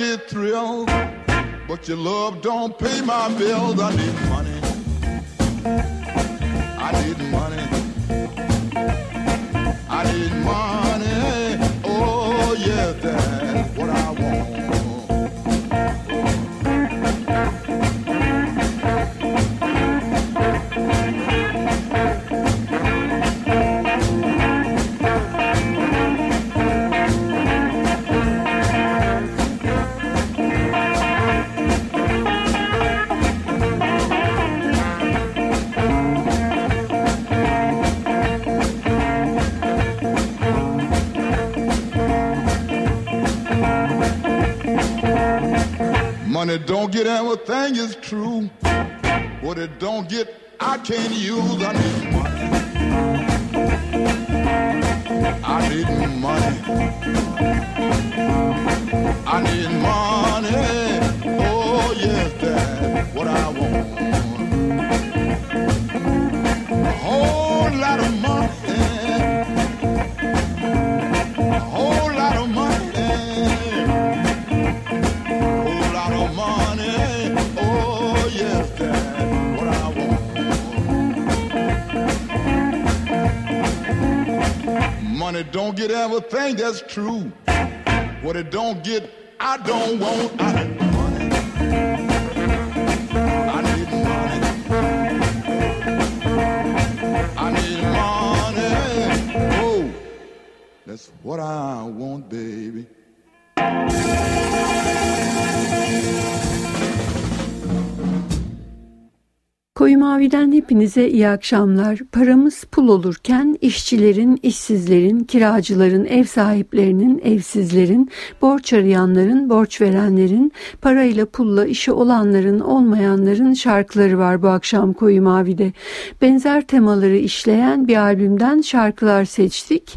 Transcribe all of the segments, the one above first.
thrill, but your love don't pay my bills. I need money. Don't get everything is true. What it don't get, I can't use. I need money. I need money. I need money. Oh yes, that's what I want. Money don't get everything that's true. What it don't get, I don't want. I need money. I need money. I need money. Oh, that's what I want, baby. Koyu Mavi'den hepinize iyi akşamlar. Paramız pul olurken işçilerin, işsizlerin, kiracıların, ev sahiplerinin, evsizlerin, borç arayanların, borç verenlerin, parayla pulla işi olanların, olmayanların şarkıları var bu akşam Koyu Mavi'de. Benzer temaları işleyen bir albümden şarkılar seçtik.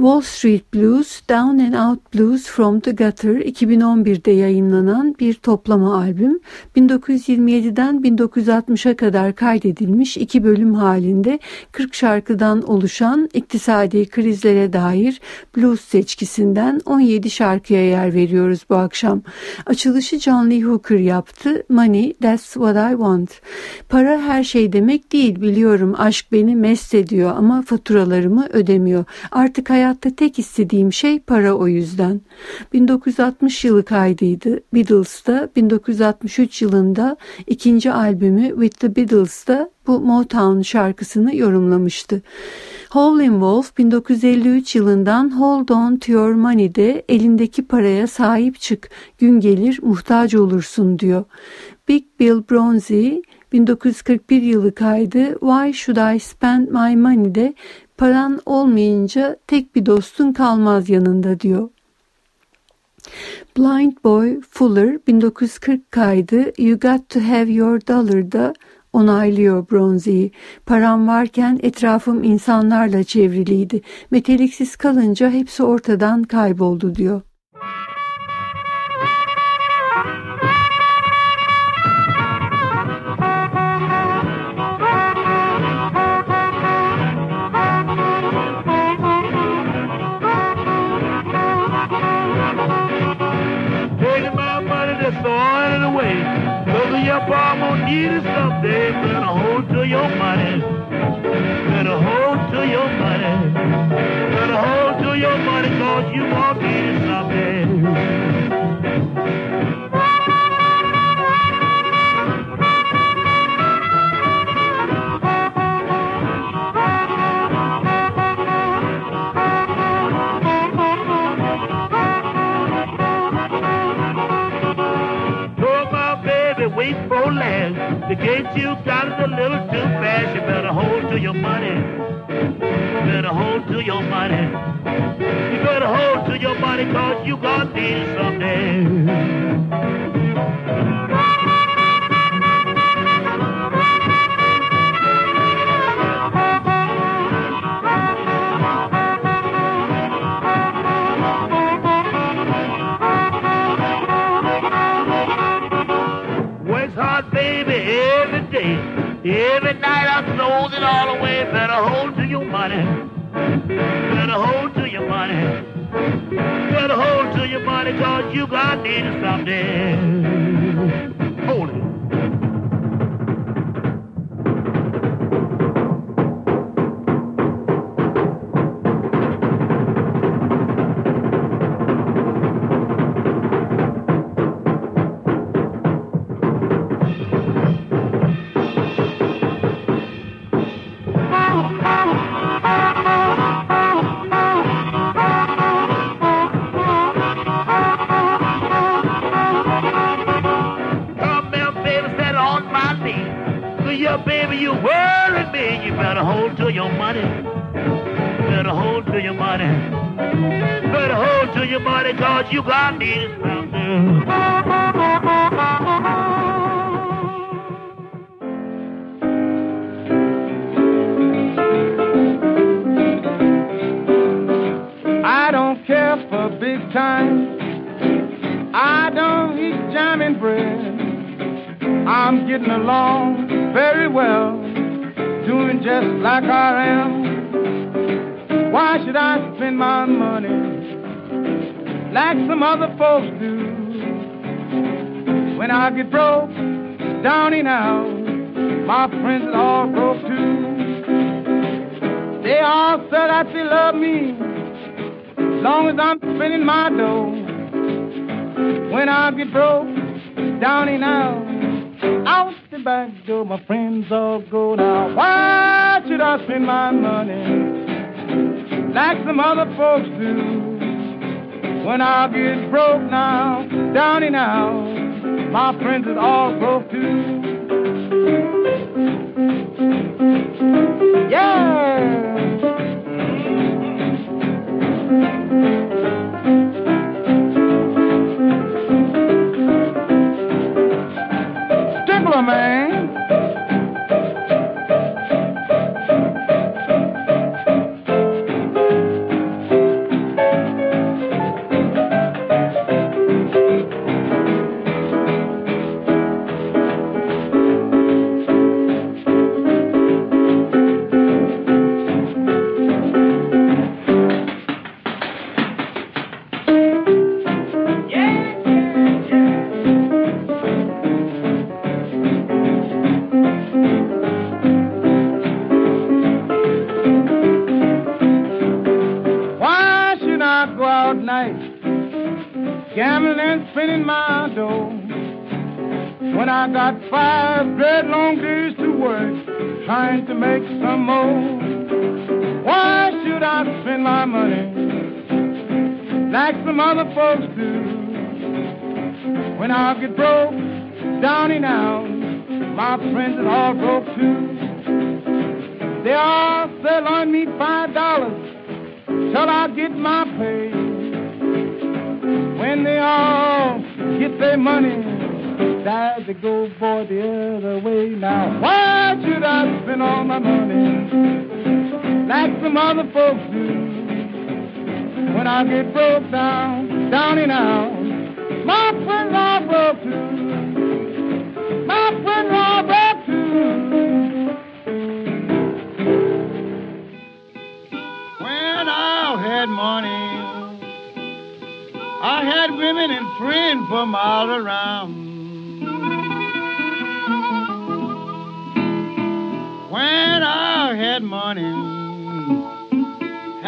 Wall Street Blues, Down and Out Blues from the Gutter 2011'de yayınlanan bir toplama albüm. 1927'den 1960'a kadar kaydedilmiş iki bölüm halinde 40 şarkıdan oluşan iktisadi krizlere dair blues seçkisinden 17 şarkıya yer veriyoruz bu akşam. Açılışı John Lee Hooker yaptı. Money, that's what I want. Para her şey demek değil biliyorum. Aşk beni mest ediyor ama faturalarımı ödemiyor. Artık hayat Hayatta tek istediğim şey para o yüzden. 1960 yılı kaydıydı. Beatles'ta 1963 yılında ikinci albümü With the Beatles'ta bu Motown şarkısını yorumlamıştı. Howlin' Wolf 1953 yılından Hold On To Your Money'de elindeki paraya sahip çık, gün gelir muhtaç olursun diyor. Big Bill Bronzy 1941 yılı kaydı Why Should I Spend My Money'de paran olmayınca tek bir dostun kalmaz yanında diyor. Blind Boy Fuller 1940 kaydı You Got To Have Your Dollar'da onaylıyor Bronzy'yi. Param varken etrafım insanlarla çevriliydi. Meteliksiz kalınca hepsi ortadan kayboldu diyor. Better hold to your money. You better hold to your money cause you got these need well, doing just like I am. Why should I spend my money? like some other folks do. When I get broke, down and out, my friends are all broke too. They all said that they love me, long as I'm spending my dough. When I get broke, down and out, out back door, my friends all go now. Why should I spend my money like some other folks do? When I get broke now, down and out, my friends is all broke too. lot folks do. When I get broke, down and out, my friends are all broke too. They all sell on me five dollars till I get my pay. When they all get their money, that's they go for the other way. Now, why should I spend all my money like some other folks do? when I get broke down, down and out. My friends I broke to, my friends I broke to. When I had money, I had women and friends from all around. When I had money.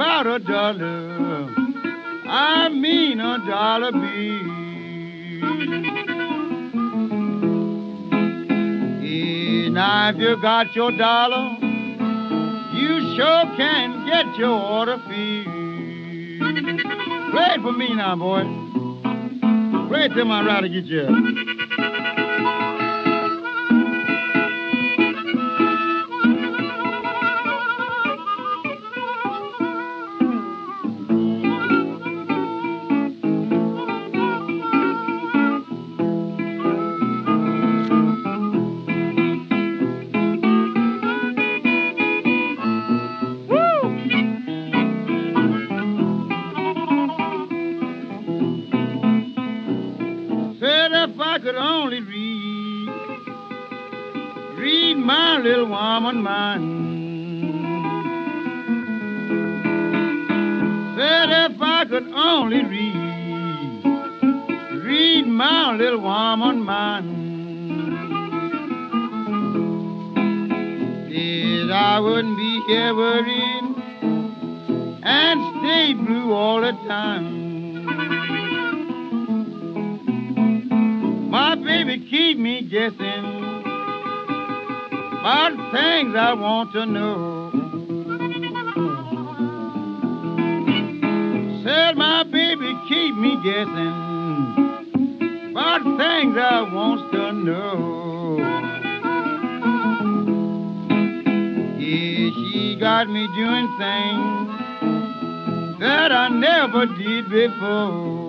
without a dollar. I mean a dollar bill. now if you got your dollar, you sure can get your order filled. Play for me now, boy. Play till my rider get you. common man. Said if I could only read, read my little woman mind. Said I wouldn't be here worrying and stay blue all the time. My baby keep me guessing to know. Said my baby keep me guessing about things I want to know. Yeah, she got me doing things that I never did before.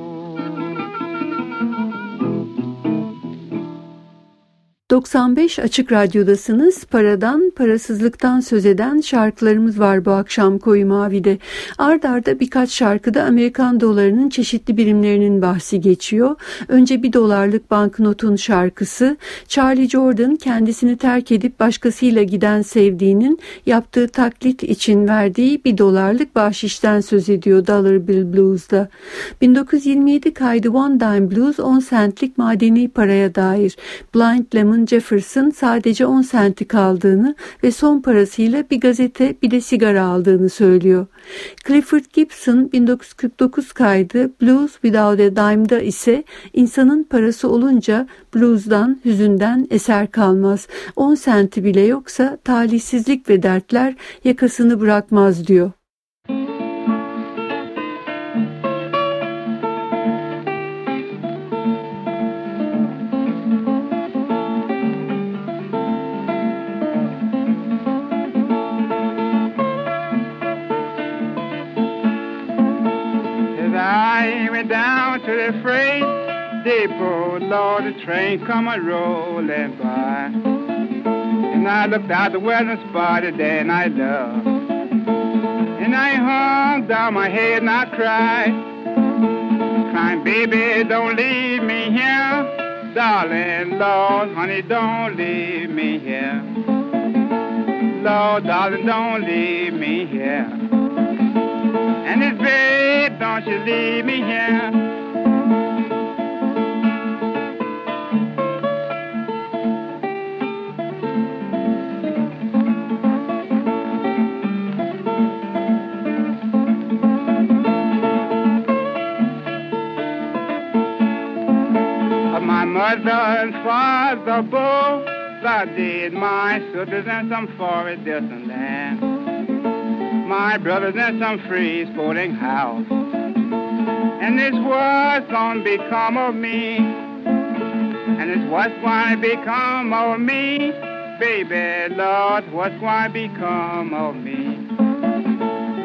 95 Açık Radyo'dasınız. Paradan, parasızlıktan söz eden şarkılarımız var bu akşam Koyu Mavi'de. Ard arda birkaç şarkıda Amerikan dolarının çeşitli birimlerinin bahsi geçiyor. Önce bir dolarlık banknotun şarkısı. Charlie Jordan kendisini terk edip başkasıyla giden sevdiğinin yaptığı taklit için verdiği bir dolarlık bahşişten söz ediyor Dollar Bill Blues'da. 1927 kaydı One Dime Blues 10 centlik madeni paraya dair. Blind Lemon Jefferson sadece 10 senti kaldığını ve son parasıyla bir gazete bir de sigara aldığını söylüyor. Clifford Gibson 1949 kaydı Blues Without a Dime'da ise insanın parası olunca bluesdan, hüzünden eser kalmaz. 10 senti bile yoksa talihsizlik ve dertler yakasını bırakmaz diyor. Lord, the train come a rolling by. And I looked out the weather spotted there and I loved. And I hung down my head and I cried. Crying, baby, don't leave me here. Darling, Lord, honey, don't leave me here. Lord, darling, don't leave me here. And this babe, don't you leave me here. Mother father both I did my sisters and some forest distant land. My brothers and some free sporting house. And this was gonna become of me. And this what's gonna become of me. Baby, Lord, what's gonna become of me?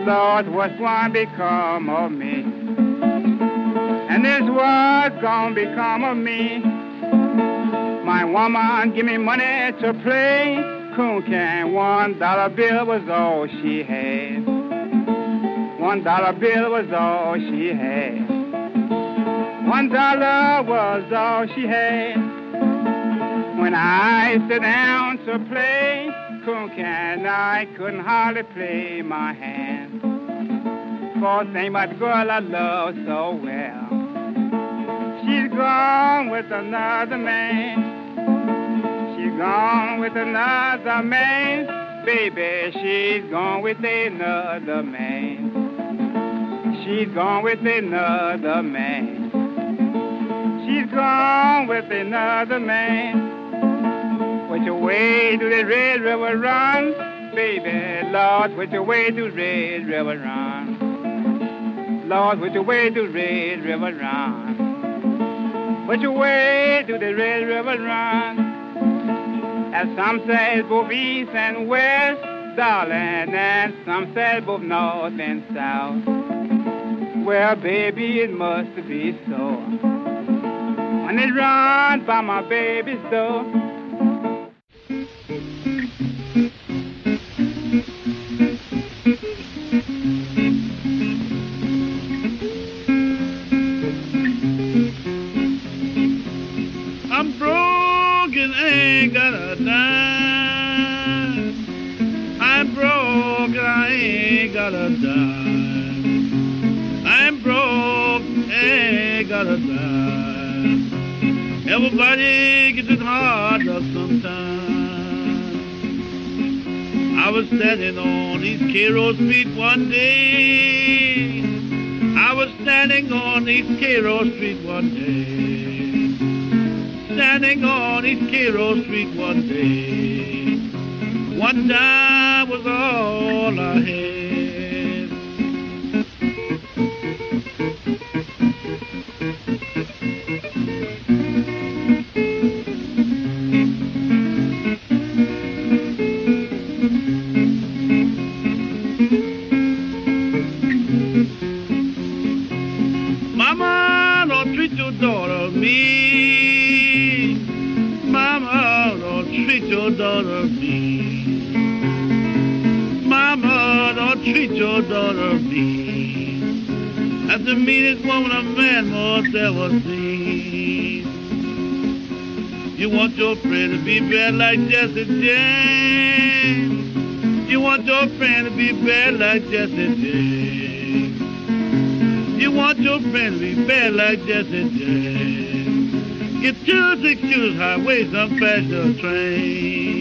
Lord, what's gonna become of me? And this was gonna become of me. My woman give me money to play coon can. One dollar bill was all she had. One dollar bill was all she had. One dollar was all she had. When I sit down to play coon can, I couldn't hardly play my hand. For thing about the girl I love so well. She's gone with another man gone with another man. Baby, she's gone with another man. She's gone with another man. She's gone with another man. Which way do the Red River run? Baby, Lord, which way do Red River run? Lord, which way do Red River run? Which way do the Red River run? As some say both east and west, darling, and some say both north and south. Well, baby, it must be so. When it run by my baby's door. Everybody gets it hard sometimes. I was standing on East Cairo Street one day. I was standing on East Cairo Street one day. Standing on East Cairo Street one day. One dime was all I had. The meanest woman a man must ever see. You want your friend to be bad like Jesse James. You want your friend to be bad like Jesse James. You want your friend to be bad like Jesse James. Get two six shoes highway, some faster train.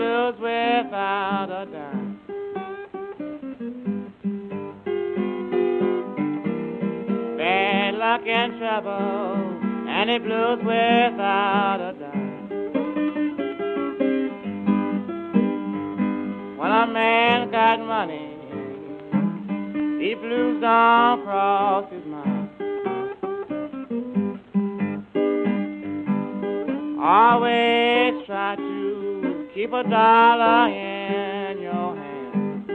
blues without a dime. Bad luck and trouble, and it blues without a dime. When a man got money, he blues don't cross his mind. always keep a dollar in your hand.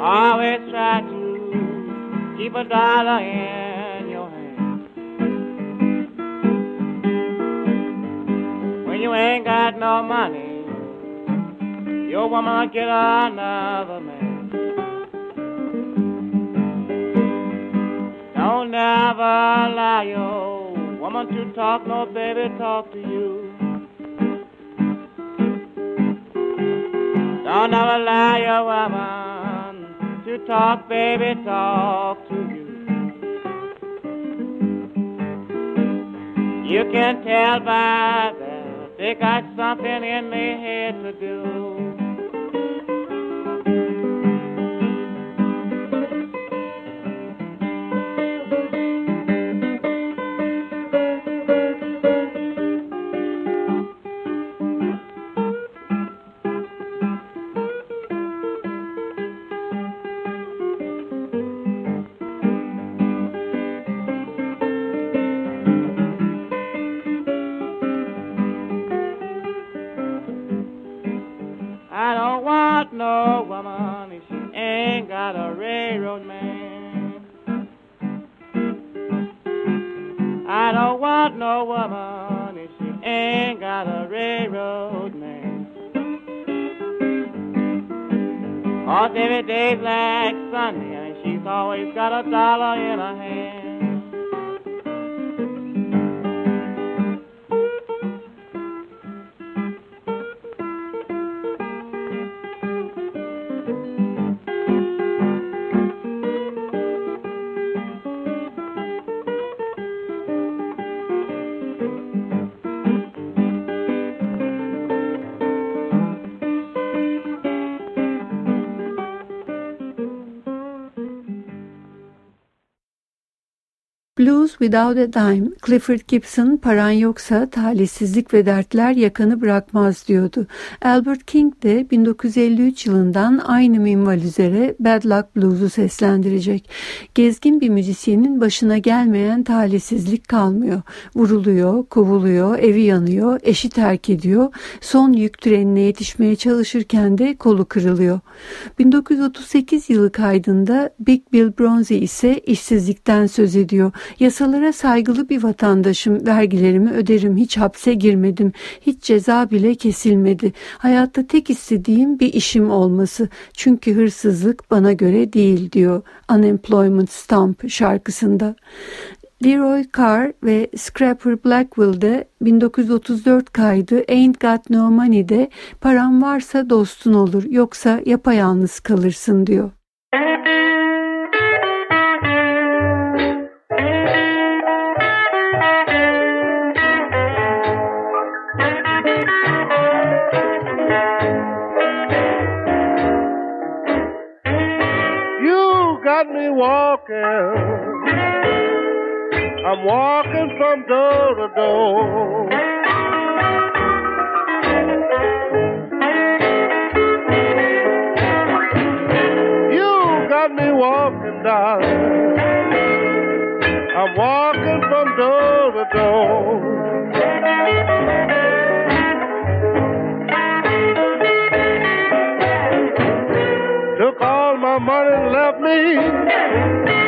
Always try to keep a dollar in your hand. When you ain't got no money, your woman get another man. Don't never lie your Woman to talk, no baby talk to you. Don't ever allow your woman to talk, baby talk to you. You can tell by that they got something in their head to do. Without a Dime, Clifford Gibson paran yoksa talihsizlik ve dertler yakanı bırakmaz diyordu. Albert King de 1953 yılından aynı minval üzere Bad Luck Blues'u seslendirecek. Gezgin bir müzisyenin başına gelmeyen talihsizlik kalmıyor. Vuruluyor, kovuluyor, evi yanıyor, eşi terk ediyor, son yük trenine yetişmeye çalışırken de kolu kırılıyor. 1938 yılı kaydında Big Bill Bronzy ise işsizlikten söz ediyor. Yasalara saygılı bir vatandaşım, vergilerimi öderim, hiç hapse girmedim, hiç ceza bile kesilmedi. Hayatta tek istediğim bir işim olması. Çünkü hırsızlık bana göre değil diyor Unemployment Stamp şarkısında. Leroy Carr ve Scrapper Blackwell'de 1934 kaydı Ain't Got No Money'de param varsa dostun olur yoksa yapayalnız kalırsın diyor. I'm walking from door to door. You got me walking down. I'm walking from door to door. Me.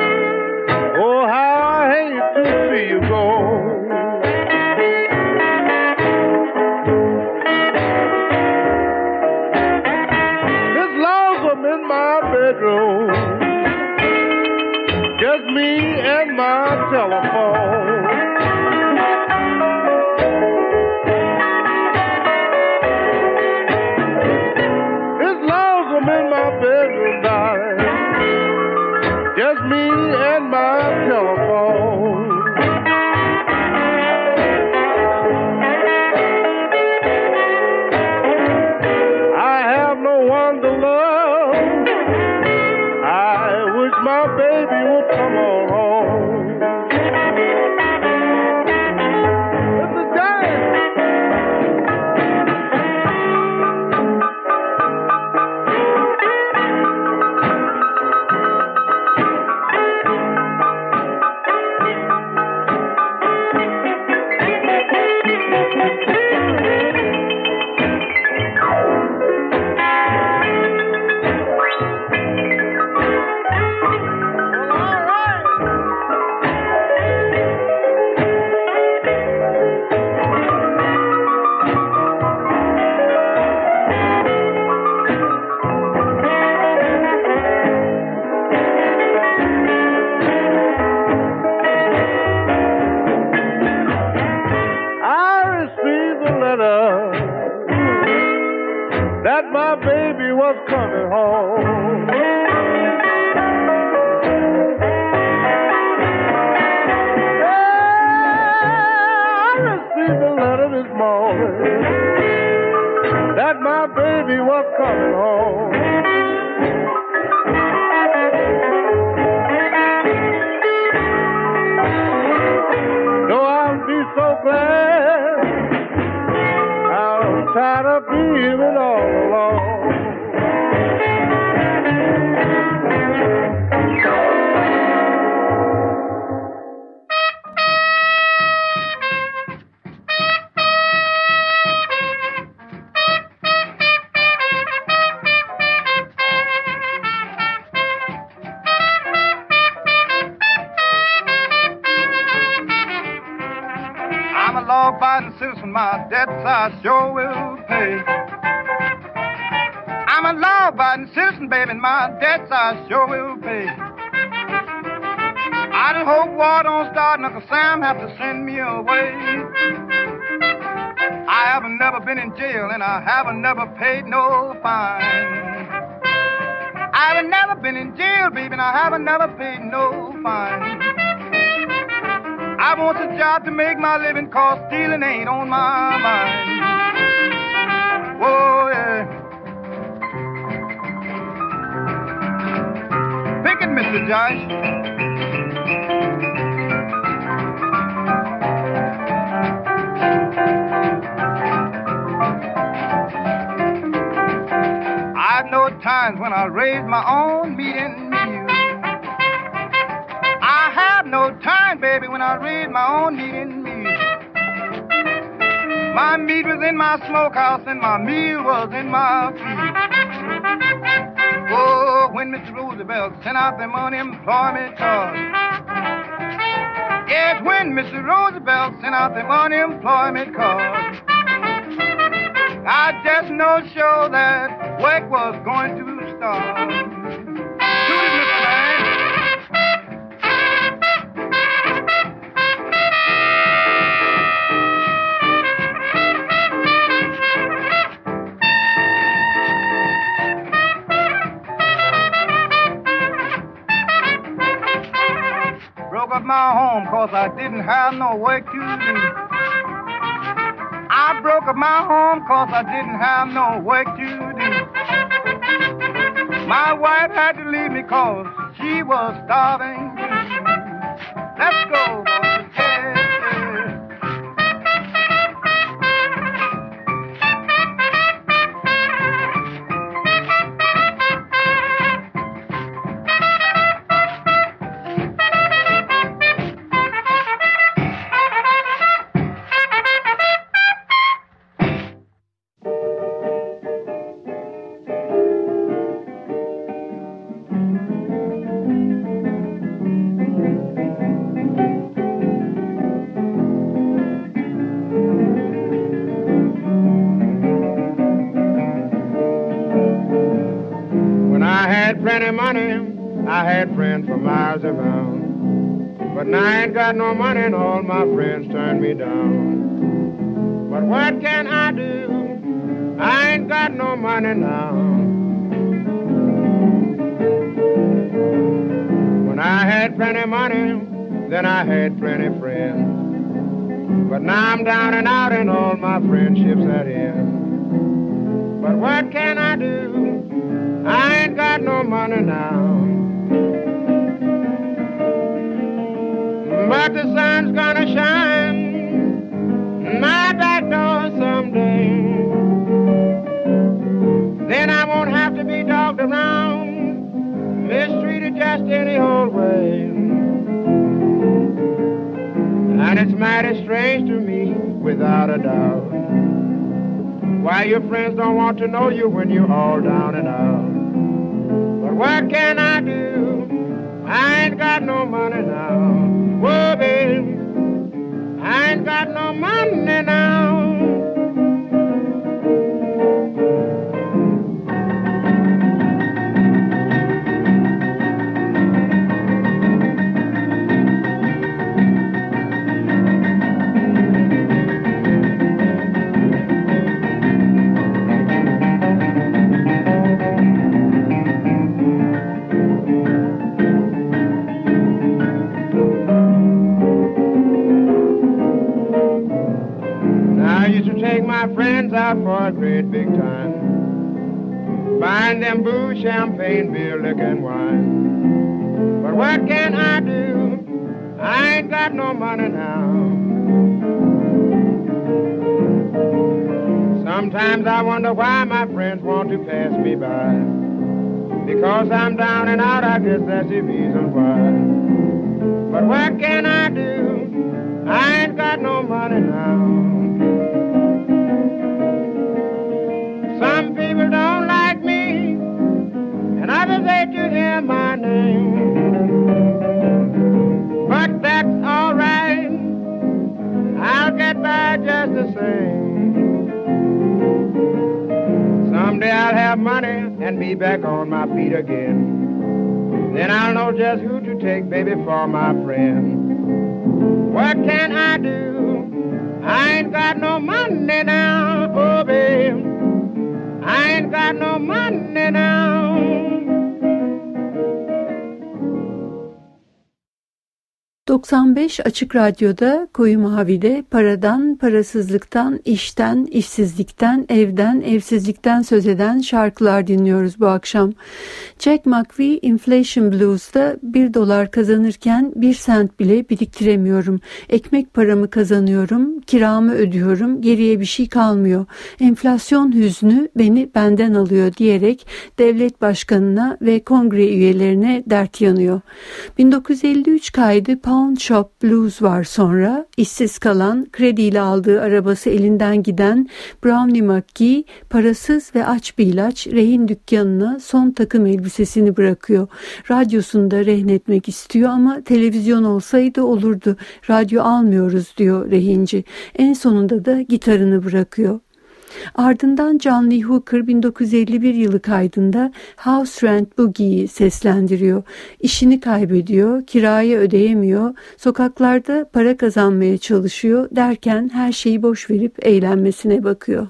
I sure will pay. I'm a law-abiding citizen, baby, and my debts I sure will pay. I just hope war don't start and Uncle Sam have to send me away. I haven't never been in jail and I haven't never paid no fine. I haven't never been in jail, baby, and I haven't never paid no fine. I want a job to make my living, cause stealing ain't on my mind. Whoa, yeah. Pick it, Mr. Josh. I know times when I raise my own meat when I raise my own meat and meal. My meat was in my smokehouse and my meal was in my field. Oh, when Mr. Roosevelt sent out them unemployment cards. Yes, when Mr. Roosevelt sent out them unemployment cards. I just know sure that work was going to start. Cause I didn't have no work to do. I broke up my home cause I didn't have no work to do. My wife had to leave me cause she was starving. Got no money and all my friends turned me down. But what can I do? I ain't got no money now. When I had plenty money, then I had plenty friends. But now I'm down and out and all my friendships at end. But what can I do? I ain't got no money now. But the sun's gonna shine my back door someday. Then I won't have to be dogged around, mistreated just any old way. And it's mighty strange to me, without a doubt. Why your friends don't want to know you when you're all down and out. But what can I do? I ain't got no money now. Whoa, baby, I ain't got no money now. Great big time. Find them booze, champagne, beer, liquor, and wine. But what can I do? I ain't got no money now. Sometimes I wonder why my friends want to pass me by. Because I'm down and out, I guess that's the reason why. But what can I do? I ain't got no money now. Back on my feet again. Then I'll know just who to take, baby, for my friend. What can I do? I ain't got no money now, 95 Açık Radyo'da Koyu Mavi'de paradan, parasızlıktan, işten, işsizlikten, evden, evsizlikten söz eden şarkılar dinliyoruz bu akşam. Jack McVie Inflation Blues'da 1 dolar kazanırken 1 sent bile biriktiremiyorum. Ekmek paramı kazanıyorum, kiramı ödüyorum, geriye bir şey kalmıyor. Enflasyon hüznü beni benden alıyor diyerek devlet başkanına ve kongre üyelerine dert yanıyor. 1953 kaydı Pound Pawn Shop Blues var sonra. işsiz kalan, krediyle aldığı arabası elinden giden Brownie McGee parasız ve aç bir ilaç rehin dükkanına son takım elbisesini bırakıyor. Radyosunu da rehnetmek istiyor ama televizyon olsaydı olurdu. Radyo almıyoruz diyor rehinci. En sonunda da gitarını bırakıyor. Ardından John Lee Hooker 1951 yılı kaydında House Rent Boogie'yi seslendiriyor. İşini kaybediyor, kirayı ödeyemiyor, sokaklarda para kazanmaya çalışıyor derken her şeyi boş verip eğlenmesine bakıyor.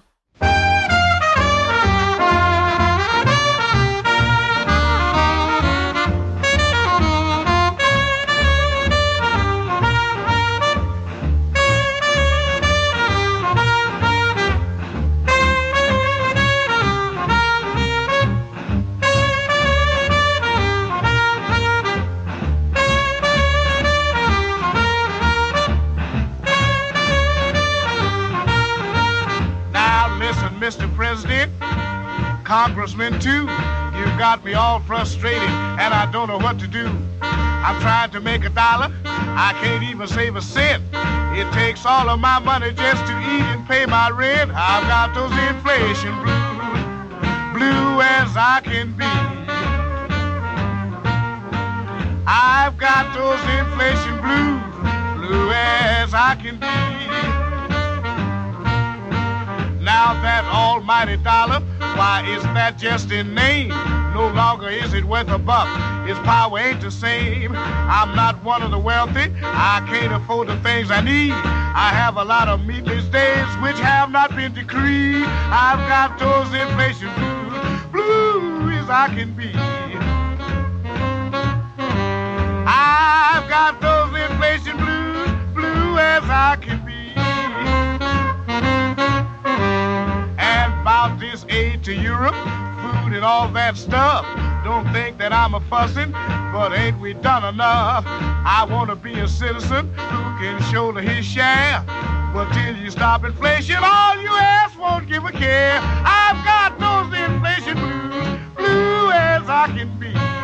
Frustrated and I don't know what to do. I'm trying to make a dollar. I can't even save a cent. It takes all of my money just to eat and pay my rent. I've got those inflation blues, blue as I can be. I've got those inflation blues, blue as I can be. Now that almighty dollar why is that just in name? No longer is it worth a buck. His power ain't the same. I'm not one of the wealthy. I can't afford the things I need. I have a lot of meatless days which have not been decreed. I've got those inflation blues, blue as I can be. I've got those inflation blues, blue as I can be. about this aid to Europe, food and all that stuff. Don't think that I'm a fussing, but ain't we done enough? I want to be a citizen who can shoulder his share. But till you stop inflation, all you ask won't give a care. I've got those inflation blues, blue as I can be.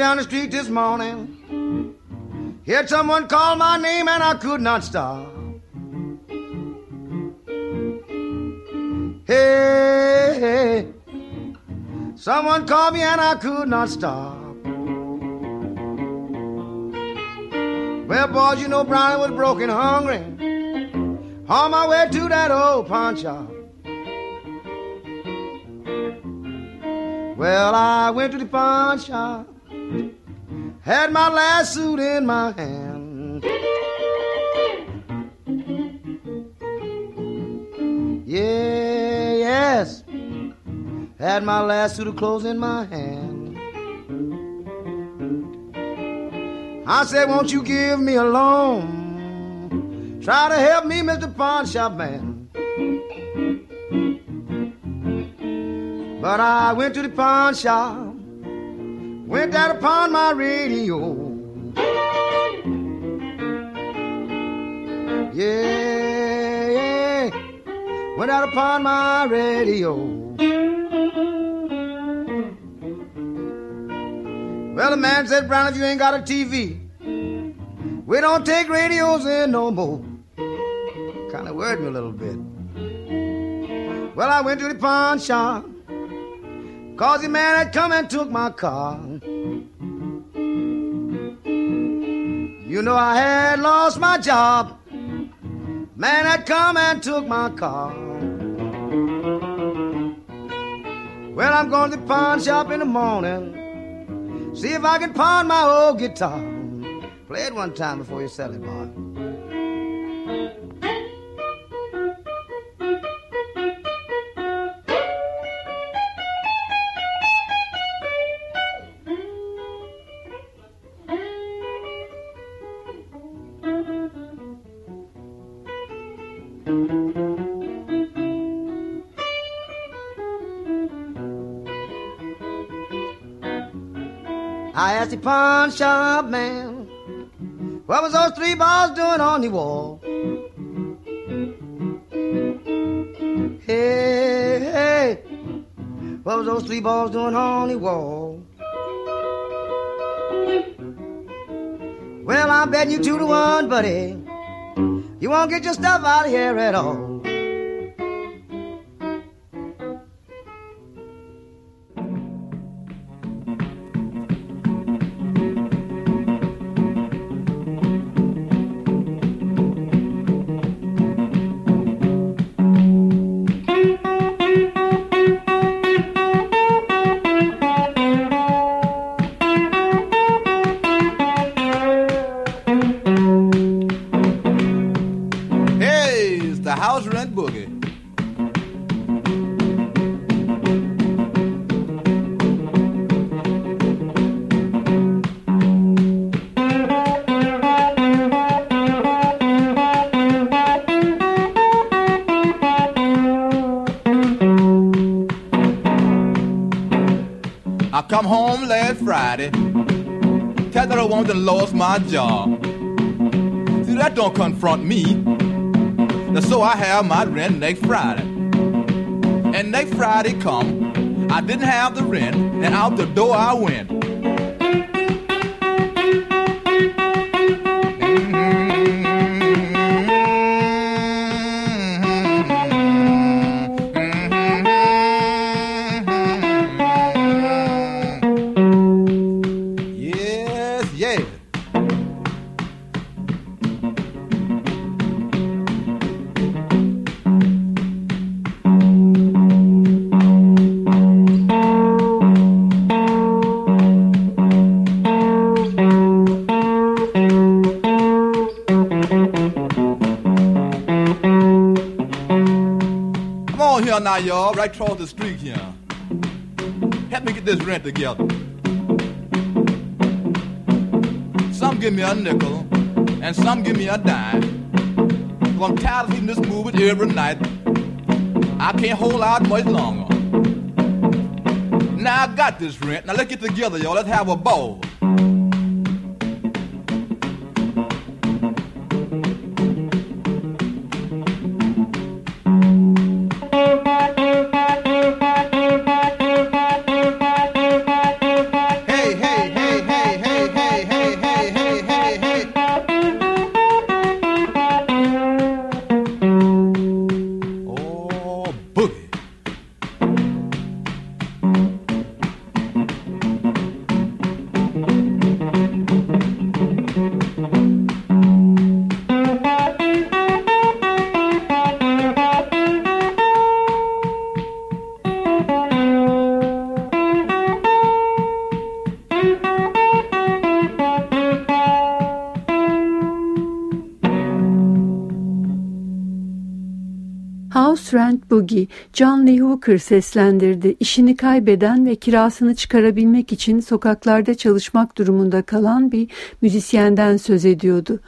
Down the street this morning. Heard someone call my name and I could not stop. Hey, hey. Someone called me and I could not stop. Well, boys, you know Brownie was broken hungry. On my way to that old pawn shop. Well, I went to the pawn shop. Had my last suit in my hand. Yeah, yes. Had my last suit of clothes in my hand. I said, won't you give me a loan? Try to help me, Mr. Pawn Shop Man. But I went to the pawn shop, went out upon my radio. Yeah, yeah, went out upon my radio. Well, the man said, Brown, if you ain't got a TV, we don't take radios in no more. Kind of worried me a little bit. Well, I went to the pawn shop, cause the man had come and took my car. You know I had lost my job. Man had come and took my car. Well, I'm going to the pawn shop in the morning. See if I can pawn my old guitar. Play it one time before you sell it, boy. I asked the pawn shop man, what was those three balls doing on the wall? Hey, hey, what was those three balls doing on the wall? Well, I'm betting you two to one, buddy. You won't get your stuff out of here at all. Confront me. Now, so I have my rent next Friday. And next Friday come, I didn't have the rent, and out the door I went. Mm-hmm. Yes, yes. Y'all, right across the street here. Help me get this rent together. Some give me a nickel, and some give me a dime. i I'm tired of seeing this movie every night. I can't hold out much longer. Now I got this rent. Now let's get together, y'all. Let's have a ball. Hooker seslendirdi. İşini kaybeden ve kirasını çıkarabilmek için sokaklarda çalışmak durumunda kalan bir müzisyenden söz ediyordu.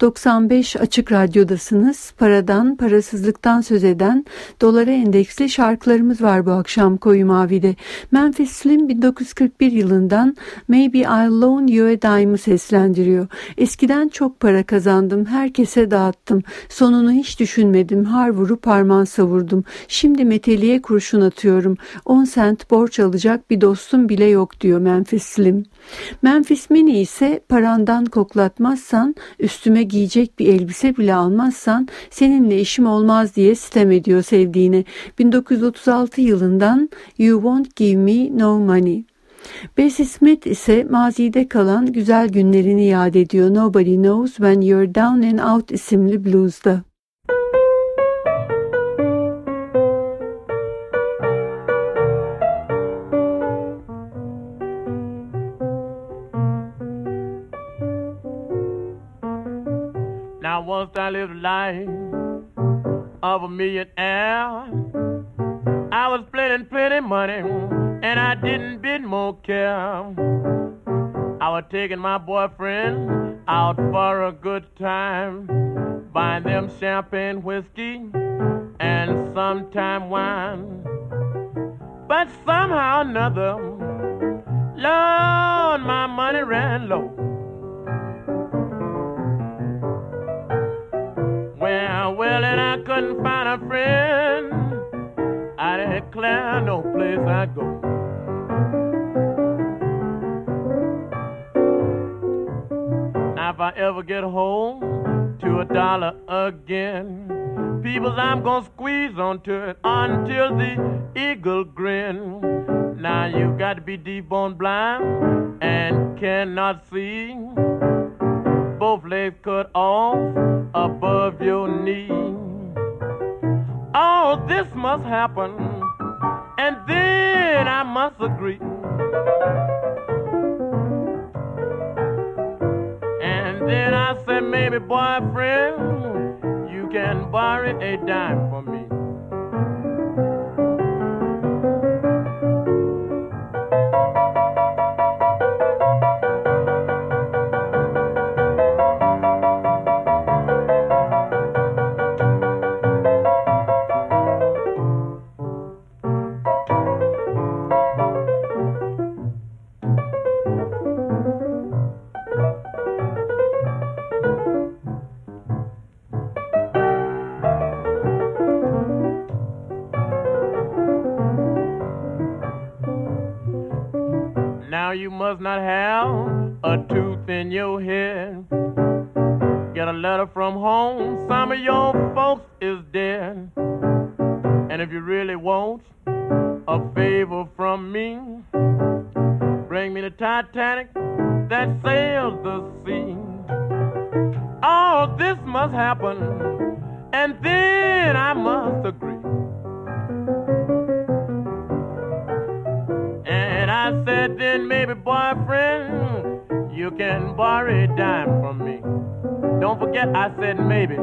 95 Açık Radyo'dasınız. Paradan, parasızlıktan söz eden dolara endeksli şarkılarımız var bu akşam Koyu Mavi'de. Memphis Slim 1941 yılından Maybe I'll Loan You a Dime'ı seslendiriyor. Eskiden çok para kazandım, herkese dağıttım. Sonunu hiç düşünmedim, har vurup parmağın savurdum. Şimdi meteliğe kurşun atıyorum. 10 sent borç alacak bir dostum bile yok diyor Memphis Slim. Memphis Mini ise parandan koklatmazsan, üstüme giyecek bir elbise bile almazsan seninle işim olmaz diye sitem ediyor sevdiğine. 1936 yılından You Won't Give Me No Money. Bessie Smith ise mazide kalan güzel günlerini yad ediyor Nobody Knows When You're Down and Out isimli bluesda. A life of a millionaire. I was plenty, plenty money, and I didn't bid more care. I was taking my boyfriend out for a good time, buying them champagne whiskey and sometime wine. But somehow or another, Lord, my money ran low. Well, well, and I couldn't find a friend. I declare no place I go. Now, if I ever get home to a dollar again, peoples, I'm gonna squeeze onto it until the eagle grin. Now, you got to be deep bone blind and cannot see. Both legs cut off above your knee. All this must happen, and then I must agree. And then I said, maybe boyfriend, you can borrow a dime from must not have a I said, then maybe, boyfriend, you can borrow a dime from me. Don't forget, I said maybe.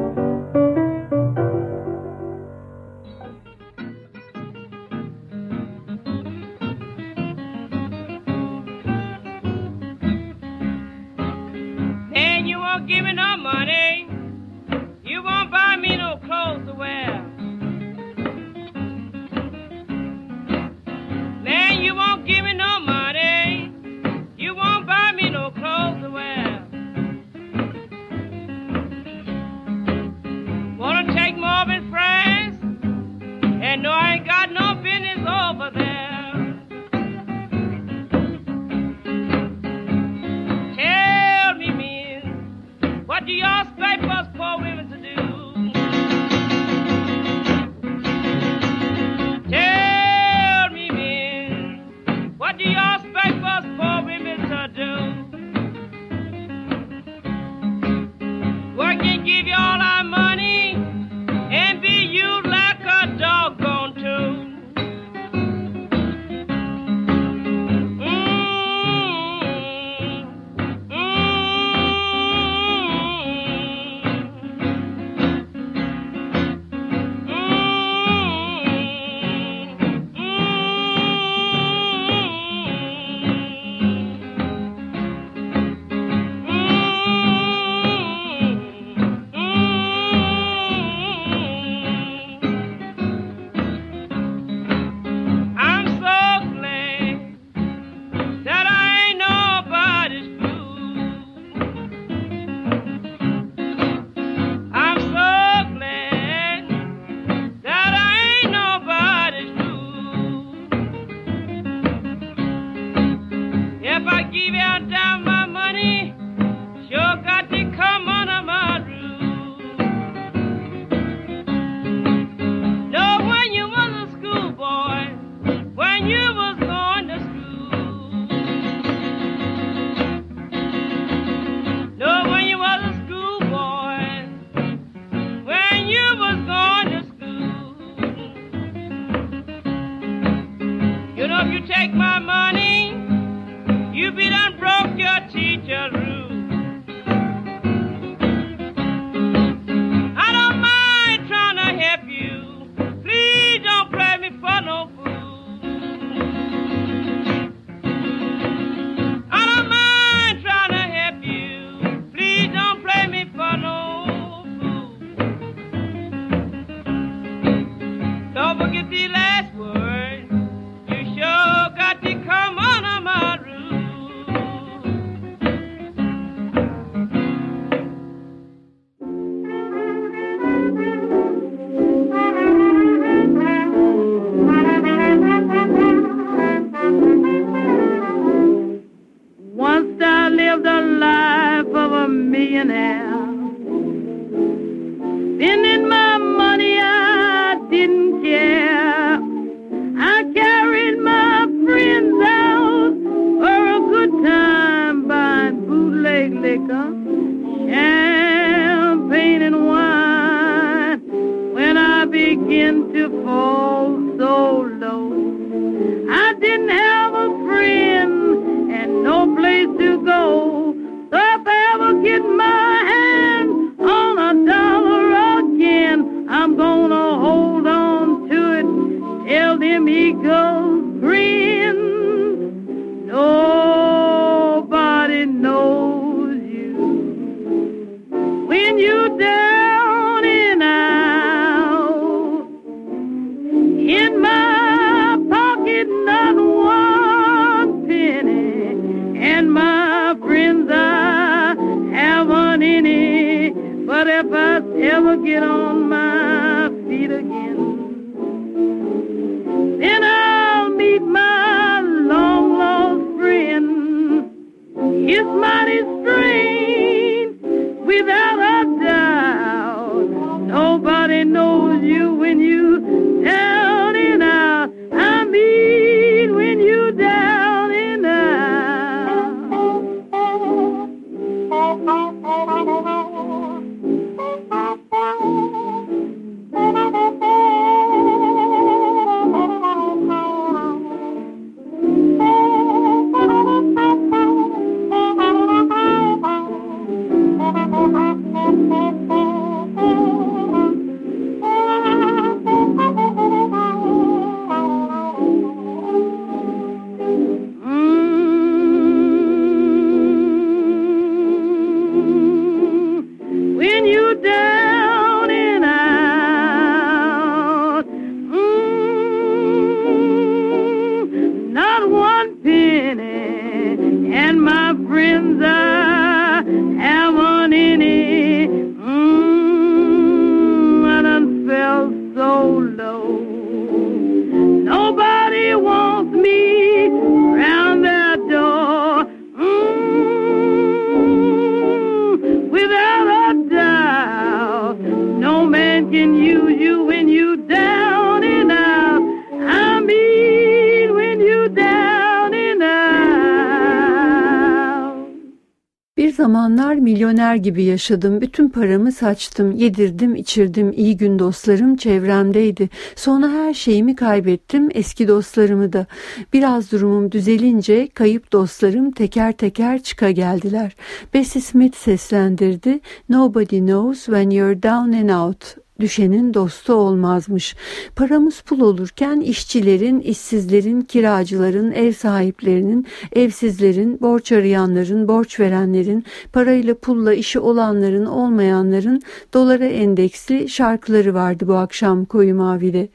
Gibi yaşadım. Bütün paramı saçtım, yedirdim, içirdim. İyi gün dostlarım çevremdeydi. Sonra her şeyimi kaybettim, eski dostlarımı da. Biraz durumum düzelince kayıp dostlarım teker teker çıka geldiler. Bessie Smith seslendirdi. Nobody knows when you're down and out düşenin dostu olmazmış. Paramız pul olurken işçilerin, işsizlerin, kiracıların, ev sahiplerinin, evsizlerin, borç arayanların, borç verenlerin, parayla pulla işi olanların, olmayanların dolara endeksli şarkıları vardı bu akşam Koyu Mavi'de.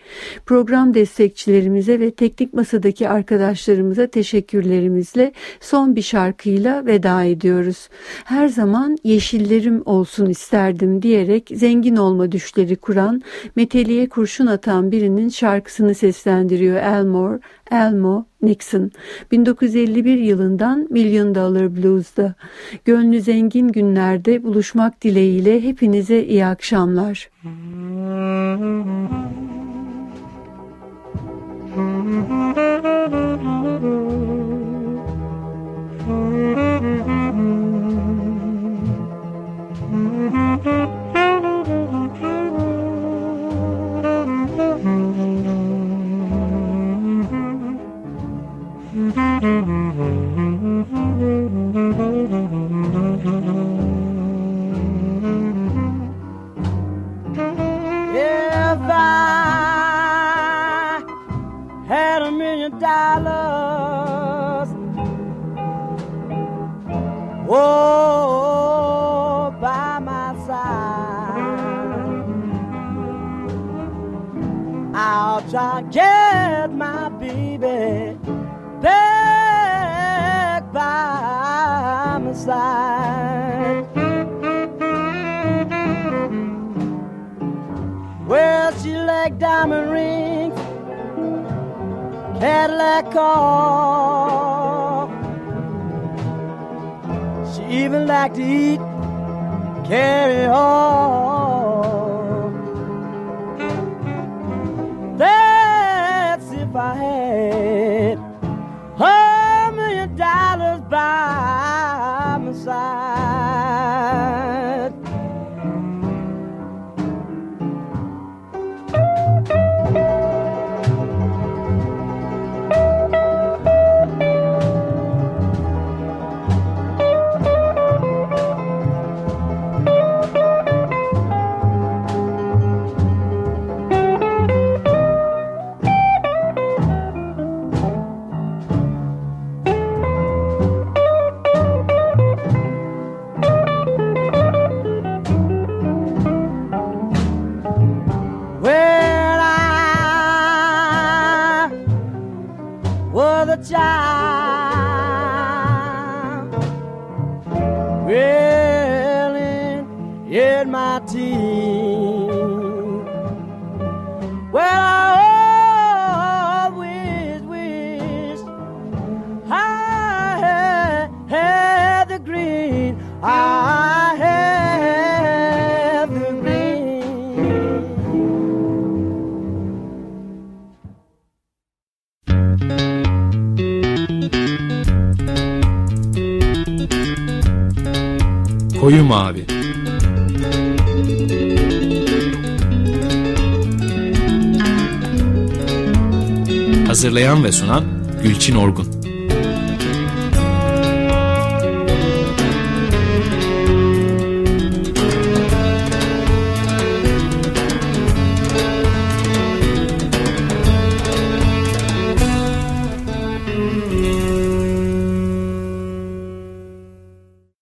Program destekçilerimize ve teknik masadaki arkadaşlarımıza teşekkürlerimizle son bir şarkıyla veda ediyoruz. Her zaman yeşillerim olsun isterdim diyerek zengin olma düşleri kuran, meteliğe kurşun atan birinin şarkısını seslendiriyor Elmore, Elmo Nixon. 1951 yılından Million Dollar Blues'da. Gönlü zengin günlerde buluşmak dileğiyle hepinize iyi akşamlar. Cadillac car. She leg diamond rings let off. She even liked to eat carry on. Orgun